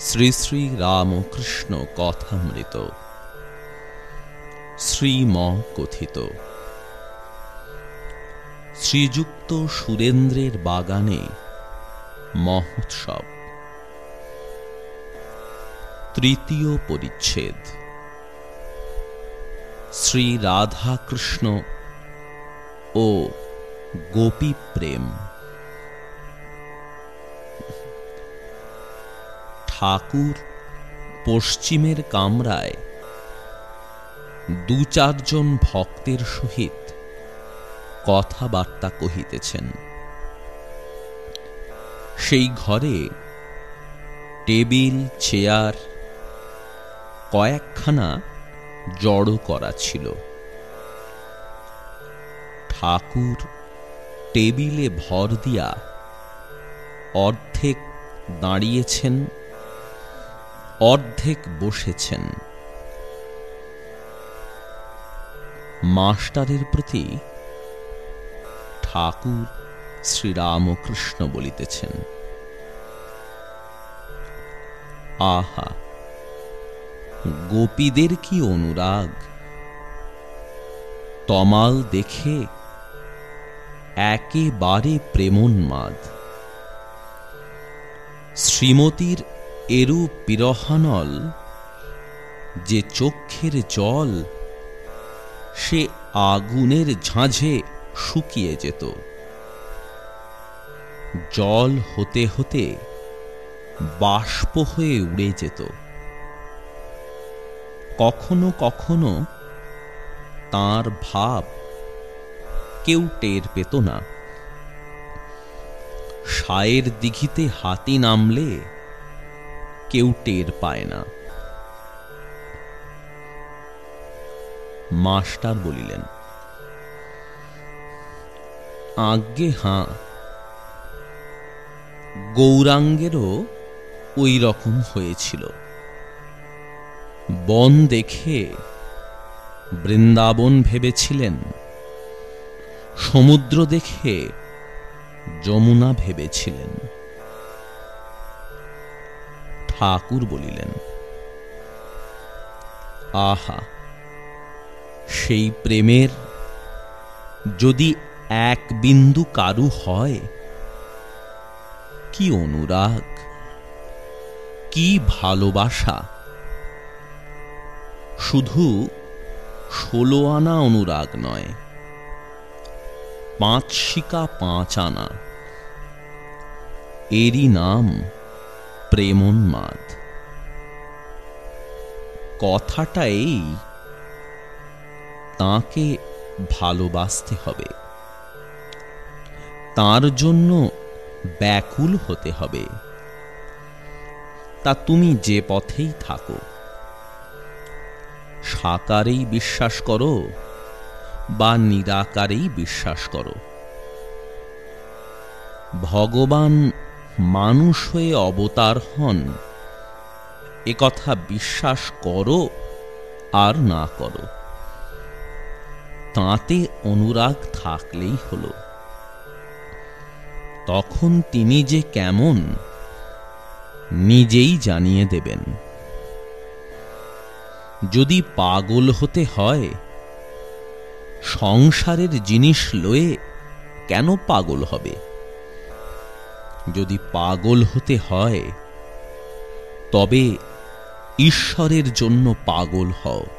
শ্রী শ্রী রামকৃষ্ণ কথামৃত। শ্রীম কথিত। শ্রীযুক্ত সুরেন্দ্রের বাগানে মহোৎসব। তৃতীয় পরিচ্ছেদ। শ্রী রাধাকৃষ্ণ ও গোপী প্রেম ঠাকুর পশ্চিমের কামরায়। দু চারজন ভক্তের সহিত কথাবার্তা কহিতেছেন। সেই ঘরে টেবিল, চেয়ার কয়েকখানা জড়ো করা ছিল। ঠাকুর টেবিলে ভর দিয়া অর্ধেক দাঁড়িয়েছেন অর্ধেক বসেছেন। মাস্টারের প্রতি ঠাকুর শ্রীরামকৃষ্ণ বলিতেছেন। আহা, গোপীদের কি অনুরাগ? তমাল দেখে একেবারে প্রেমোন্মাদ। শ্রীমতীর এরূপ বিরহানল যে চক্ষের জল সে আগুনের ঝাঁঝে শুকিয়ে যেত। জল হতে হতে বাষ্প হয়ে উড়ে যেত। কখনো কখনো তার ভাব কেউ টের পেত না। সায়ের দিঘিতে হাতি নামলে কেউ টের পায় না। মাস্টার বলিলেন, আজ্ঞে, হাঁ, গৌরাঙ্গেরও ওই রকম হয়েছিল। বন দেখে বৃন্দাবন ভেবেছিলেন, সমুদ্র দেখে যমুনা ভেবেছিলেন। ঠাকুর বলিলেন, আহা, সেই প্রেমের যদি এক বিন্দু কারু হয়, কি অনুরাগ, কি ভালোবাসা? শুধু ষোলো আনা অনুরাগ নয়, পাঁচ শিকা পাঁচ আনা। এরই নাম প্রেমোন্মাদ। কথাটা এই, তাকে ভালোবাসতে হবে। তার জন্য ব্যাকুল হতে হবে। তা তুমি যে পথেই থাকো, সাকারেই বিশ্বাস করো বা নিরাকারেই বিশ্বাস করো। ভগবান মানুষ হয়ে অবতার হন। এ কথা বিশ্বাস করো আর না করো। তাতে অনুরাগ থাকলেই হলো। তখন তিনি যে কেমন, নিজেই জানিয়ে দেবেন। যদি পাগল হতে হয়, সংসারের জিনিস লয়ে কেন পাগল হবে? যদি পাগল হতে হয় তবে ঈশ্বরের জন্য পাগল হও।